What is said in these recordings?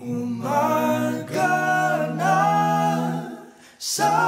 Umaga na sa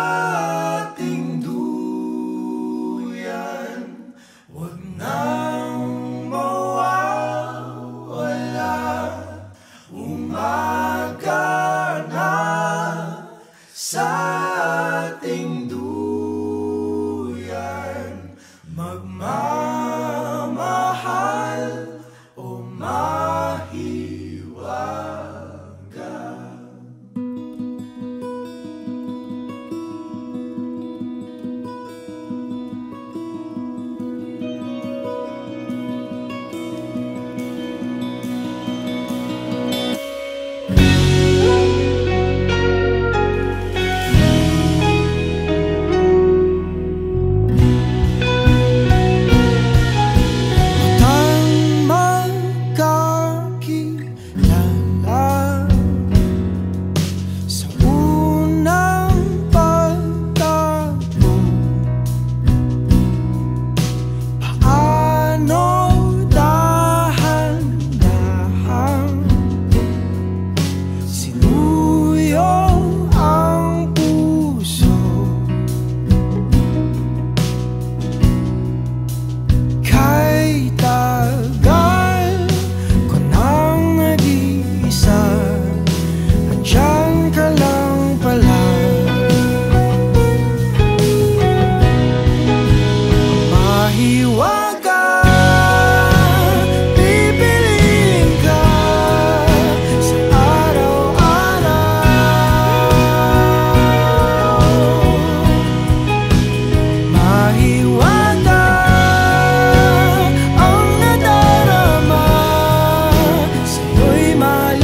my